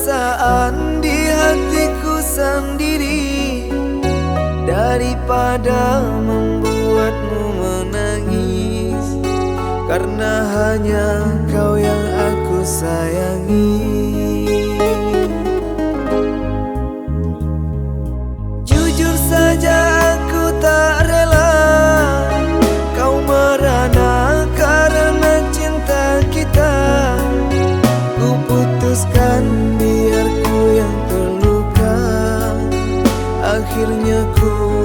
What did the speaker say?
perasaan di hatiku sendiri Daripada membuatmu menangis. Karena hanya kau yang aku sayangi cool.